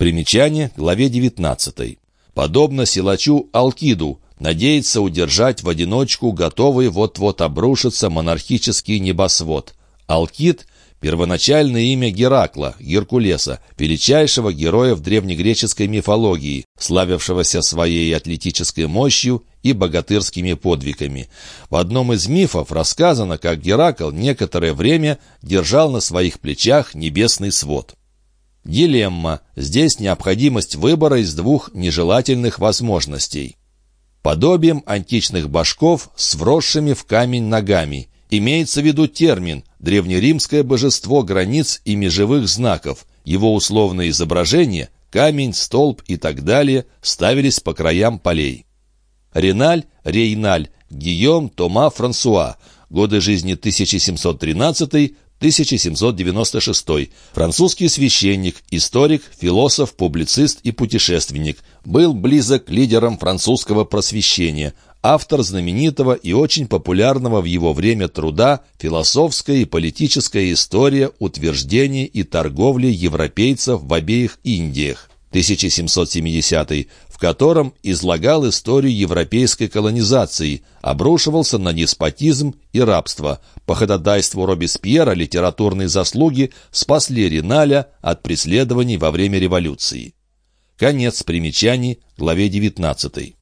Примечание, главе 19. Подобно силачу Алкиду, надеется удержать в одиночку готовый вот-вот обрушиться монархический небосвод. Алкид – первоначальное имя Геракла, Геркулеса, величайшего героя в древнегреческой мифологии, славившегося своей атлетической мощью и богатырскими подвигами. В одном из мифов рассказано, как Геракл некоторое время держал на своих плечах небесный свод. Дилемма. Здесь необходимость выбора из двух нежелательных возможностей. Подобием античных башков с вросшими в камень ногами. Имеется в виду термин «древнеримское божество границ и межевых знаков». Его условное изображение – камень, столб и так далее – ставились по краям полей. Реналь, Рейналь, Гийом, Тома, Франсуа. Годы жизни 1713 1796. Французский священник, историк, философ, публицист и путешественник. Был близок к лидерам французского просвещения. Автор знаменитого и очень популярного в его время труда «Философская и политическая история утверждений и торговли европейцев в обеих Индиях». 1770 котором излагал историю европейской колонизации, обрушивался на деспотизм и рабство. По ходатайству Робеспьера литературные заслуги спасли Риналя от преследований во время революции. Конец примечаний, главе 19.